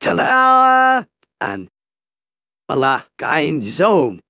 Tala And Malakain zone.